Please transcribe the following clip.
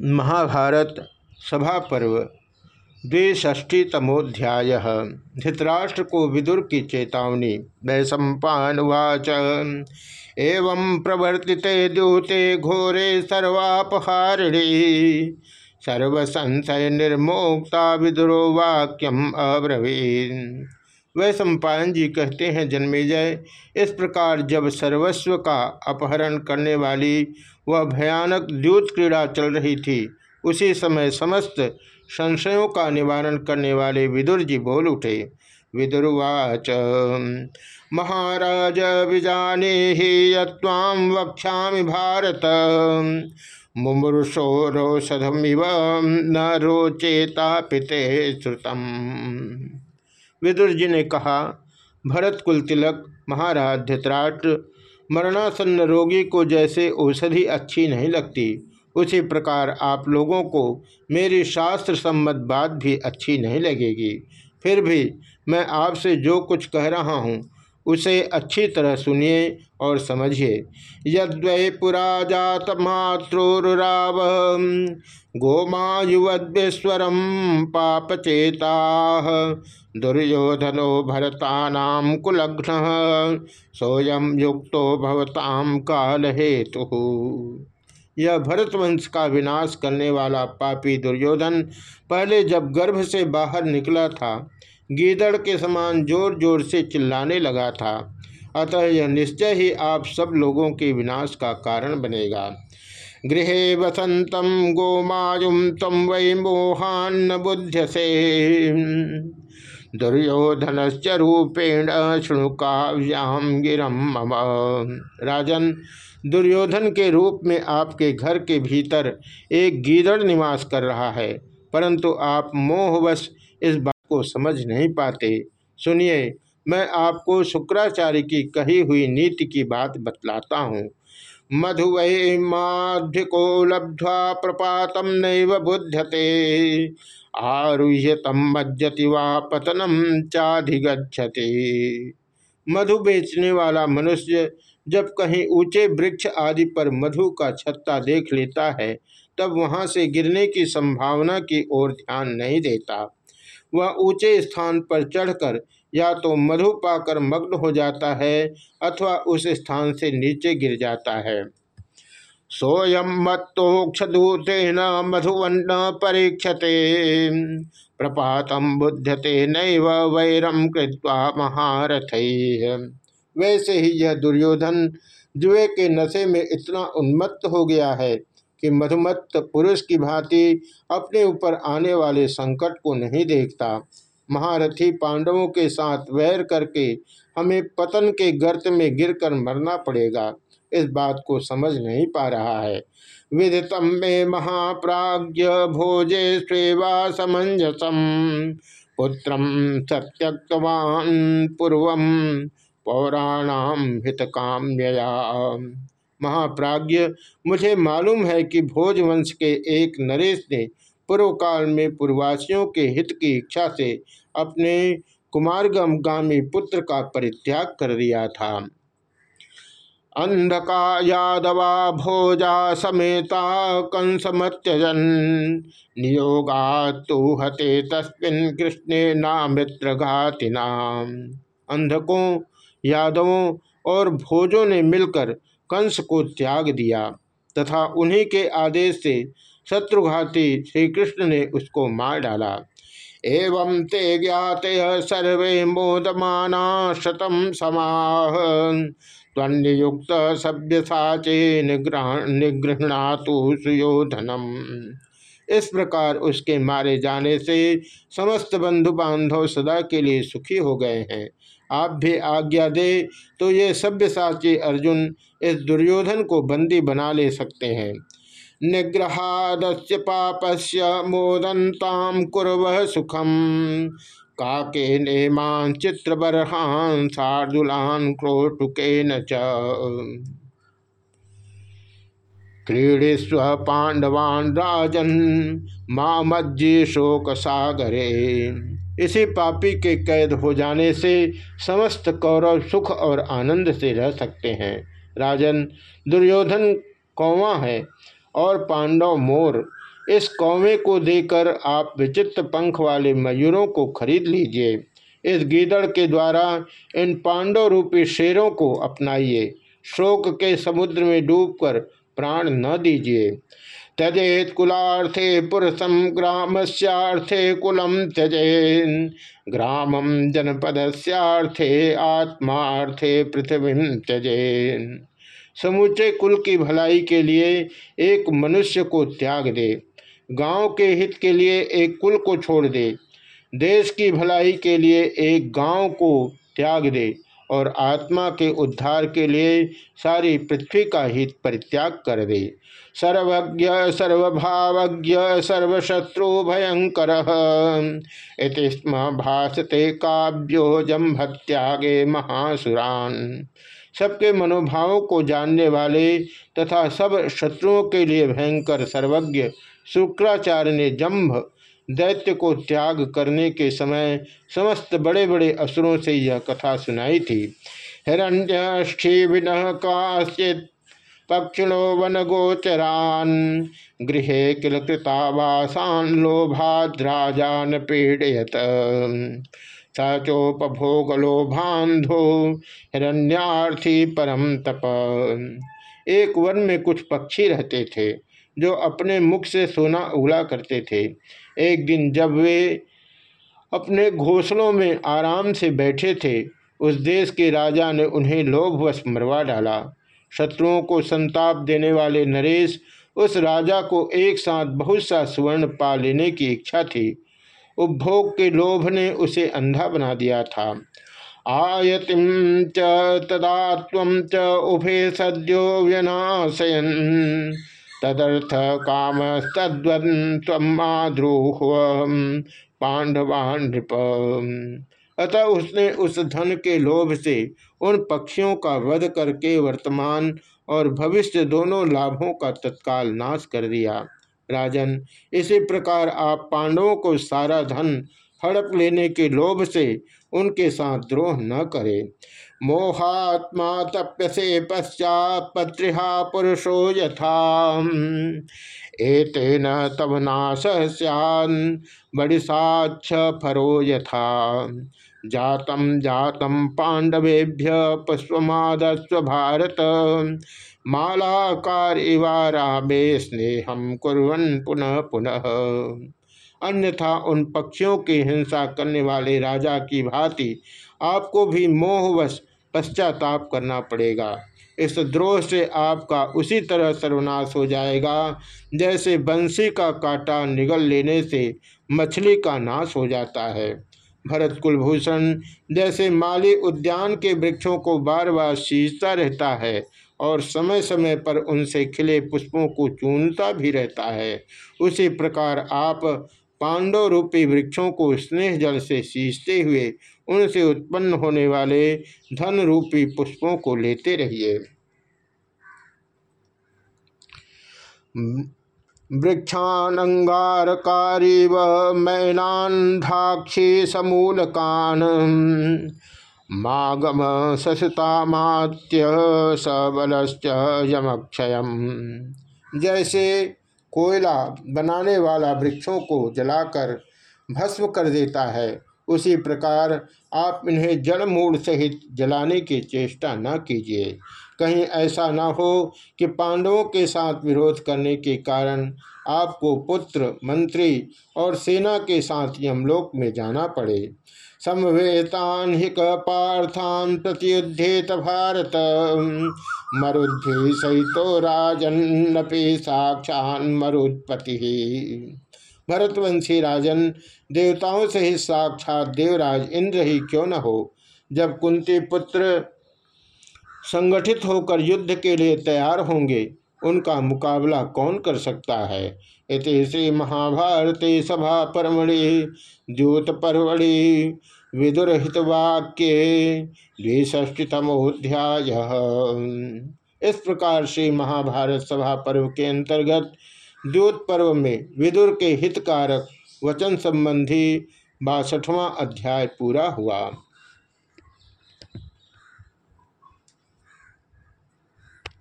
महाभारत सभा पर्व द्विष्ठीतमोध्याय धृतराष्ट्र को विदुर की चेतावनी। वैशंपावाच एवं प्रवर्तिते दूते घोरे सर्वापहारिणी। सर्वसंशय निर्मोक्ता विदुरो वाक्यम अब्रवीन। वह सम्पायन जी कहते हैं जन्मेजय इस प्रकार जब सर्वस्व का अपहरण करने वाली वह भयानक द्यूत क्रीड़ा चल रही थी, उसी समय समस्त संशयों का निवारण करने वाले विदुर जी बोल उठे। विदुर्वाच महाराज, विजाने ही यम वक्षा भारत। मुमृषो रोषधमिव न रोचेता पिते श्रुतम। विदुर जी ने कहा, भरत कुल तिलक महाराज धृतराष्ट्र मरणासन्न रोगी को जैसे औषधि अच्छी नहीं लगती, उसी प्रकार आप लोगों को मेरी शास्त्र सम्मत बात भी अच्छी नहीं लगेगी। फिर भी मैं आपसे जो कुछ कह रहा हूँ उसे अच्छी तरह सुनिए और समझिए। यद्वै पुरा जात मातृराव गोमायुवद्वेश्वरम पापचेता दुर्योधनो भरता कुलघ्न सोयम युक्त भवताम काल हेतु यह भरतवंश का विनाश करने वाला पापी दुर्योधन पहले जब गर्भ से बाहर निकला था, गीदड़ के समान ज़ोर ज़ोर से चिल्लाने लगा था। अतः यह निश्चय ही आप सब लोगों के विनाश का कारण बनेगा। गृह वसंतम गोमायुम तम वै मोहान्न बुध्यसे। दुर्योधन रूपेण काव्याम गिरम मम। राजन, दुर्योधन के रूप में आपके घर के भीतर एक गीदड़ निवास कर रहा है, परंतु आप मोहवश इस बात को समझ नहीं पाते। सुनिए, मैं आपको शुक्राचार्य की कही हुई नीति की बात बतलाता हूँ। मधुवै माध्यको लब्ध्वा प्रपातम नैव बुध्यते। आरुह्यतम मज्जति वा पतनम चाधिगछति मधु बेचने वाला मनुष्य जब कहीं ऊँचे वृक्ष आदि पर मधु का छत्ता देख लेता है, तब वहाँ से गिरने की संभावना की ओर ध्यान नहीं देता। वह ऊँचे स्थान पर चढ़कर या तो मधु पाकर मग्न हो जाता है अथवा उस स्थान से नीचे गिर जाता है। सोयम मत्तोक्षदूतेन मधुवन्न परीक्षते। प्रपातम बुध्यते नैव वैरम कृत्वा महारथ। वैसे ही यह दुर्योधन जुए के नशे में इतना उन्मत्त हो गया है कि मधुमत्त पुरुष की भांति अपने ऊपर आने वाले संकट को नहीं देखता। महारथी पांडवों के साथ वैर करके हमें पतन के गर्त में गिरकर मरना पड़ेगा। इस बात को समझ नहीं पा रहा है। विदितम में महाप्राज्य भोजे स्वेवा समंजसम पुत्रम सत्यक्तवान पूर्व पौराणाम हित काम्यया महाप्राज्य मुझे मालूम है कि भोजवंश के एक नरेश ने पूर्व काल में पूर्वासियों के हित की इच्छा से अपने कुमारगम गामी पुत्र का परित्याग कर दिया था। अंधका यादवा भोजा समेता कंसमत्यजन नियोगा तो हते तस्मिन कृष्णे नामित्र घातिना। अंधकों, यादवों और भोजों ने मिलकर कंस को त्याग दिया तथा उन्हीं के आदेश से शत्रुघाती श्री कृष्ण ने उसको मार डाला। एवं ते ज्ञाते सर्वे मोदमाना शतम समाह। त्वन्युक्त सभ्य साचे निगृहणातु सुयोधनम। इस प्रकार उसके मारे जाने से समस्त बंधु बांधव सदा के लिए सुखी हो गए हैं। आप भी आज्ञा दे तो ये सभ्य साची अर्जुन इस दुर्योधन को बंदी बना ले सकते हैं। निग्रहादस्य पापस्य मोदंताम कुरव सुखम। काके नेमान चित्र बरहान शार्दुलान क्रोटुके न क्रीड़ेस्व पांडवान राजन मामज्जी शोक सागरे इसी पापी के कैद हो जाने से समस्त कौरव सुख और आनंद से रह सकते हैं। राजन दुर्योधन कौवा है। और पांडव मोर, इस कौवे को देकर आप विचित्र पंख वाले मयूरों को खरीद लीजिए। इस गीदड़ के द्वारा इन पांडव रूपी शेरों को अपनाइए। शोक के समुद्र में डूबकर प्राण न दीजिए। त्यजेत कुलार्थे पुरुषम ग्राम से कुलम त्यजेन। ग्रामम जनपदस्यार्थे आत्मार्थे पृथ्वी त्यजेन। समूचे कुल की भलाई के लिए एक मनुष्य को त्याग दे। गाँव के हित के लिए एक कुल को छोड़ दे। देश की भलाई के लिए एक गाँव को त्याग दे। और आत्मा के उद्धार के लिए सारी पृथ्वी का हित परित्याग कर दे। सर्वज्ञ, सर्वभावज्ञ, सर्वशत्रु भयंकर। स्म भाषते काव्यो जम्भत्यागे महासुरान। सबके मनोभावों को जानने वाले तथा सब शत्रुओं के लिए भयंकर सर्वज्ञ, शुक्राचार्य ने जम्भ दैत्य को त्याग करने के समय समस्त बड़े बड़े असुरों से यह कथा सुनाई थी। हिरण्यक्षीविन काश्चित, पक्षिणो वन गोचरान गृह किल कृतावासान लोभाद्राजान पीड़यत। सचोपभोग लोभांधो हिरण्यार्थी परम तप। एक वन में कुछ पक्षी रहते थे। जो अपने मुख से सोना उगला करते थे। एक दिन जब वे अपने घोंसलों में आराम से बैठे थे, उस देश के राजा ने उन्हें लोभवश मरवा डाला। शत्रुओं को संताप देने वाले नरेश उस राजा को एक साथ बहुत सा सुवर्ण पा लेने की इच्छा थी। उपभोग के लोभ ने उसे अंधा बना दिया था। आयतिम च तदा च उभे सद्यो व्यनाशयन। तदर्थ काम तद्वद्रूह पांडवान नृप। अतः उसने उस धन के लोभ से उन पक्षियों का वध करके वर्तमान और भविष्य दोनों लाभों का तत्काल नाश कर दिया। राजन, इसी प्रकार आप पांडवों को सारा धन हड़प लेने के लोभ से उनके साथ द्रोह न करें। मोहात्मा तप्यसे पश्चात पत्रिहा पुरुषो यथा एतेन तब नाश सैन बड़ी साक्ष फरो यथा। जातम जातम पांडवेभ्य पुष्पमादस्व भारत। मालाकार इवारामे स्नेहम कुरन पुनः पुनः। अन्यथा उन पक्षियों की हिंसा करने वाले राजा की भांति आपको भी मोहवश पश्चाताप करना पड़ेगा। इस द्रोह से आपका उसी तरह सर्वनाश हो जाएगा, जैसे बंसी का कांटा निगल लेने से मछली का नाश हो जाता है। भरत कुलभूषण जैसे माली उद्यान के वृक्षों को बार बार सींचता रहता है और समय समय पर उनसे खिले पुष्पों को चूनता भी रहता है। उसी प्रकार आप पांडव रूपी वृक्षों को स्नेह जल से सींचते हुए उनसे उत्पन्न होने वाले धन रूपी पुष्पों को लेते रहिए। वृक्षानंगारकारी व मैनान्धाक्षी समूलकान। मागम ससतामात्य सबलश्च यमक्षय जैसे कोयला बनाने वाला वृक्षों को जलाकर भस्म कर देता है। उसी प्रकार आप इन्हें जड़ मूड सहित जलाने की चेष्टा न कीजिए। कहीं ऐसा न हो कि पांडवों के साथ विरोध करने के कारण आपको पुत्र, मंत्री और सेना के साथ यमलोक में जाना पड़े। समवेतान हिक पार्थान प्रत्युद्धेत भारत मरुद्धि सहितो राजन्नपि साक्षान मरुत्पति। भरतवंशी राजन, देवताओं से ही साक्षात देवराज इंद्र ही क्यों न हो? जब कुंती पुत्र संगठित होकर युद्ध के लिए तैयार होंगे, उनका मुकाबला कौन कर सकता है? इति श्री महाभारते सभा परमणि ज्योत परमणि विदुरहित वाक्य द्विष्टितमोध्याय इस प्रकार से महाभारत सभा पर्व के अंतर्गत द्योत पर्व में विदुर के हितकारक वचन संबंधी बासठवां अध्याय पूरा हुआ।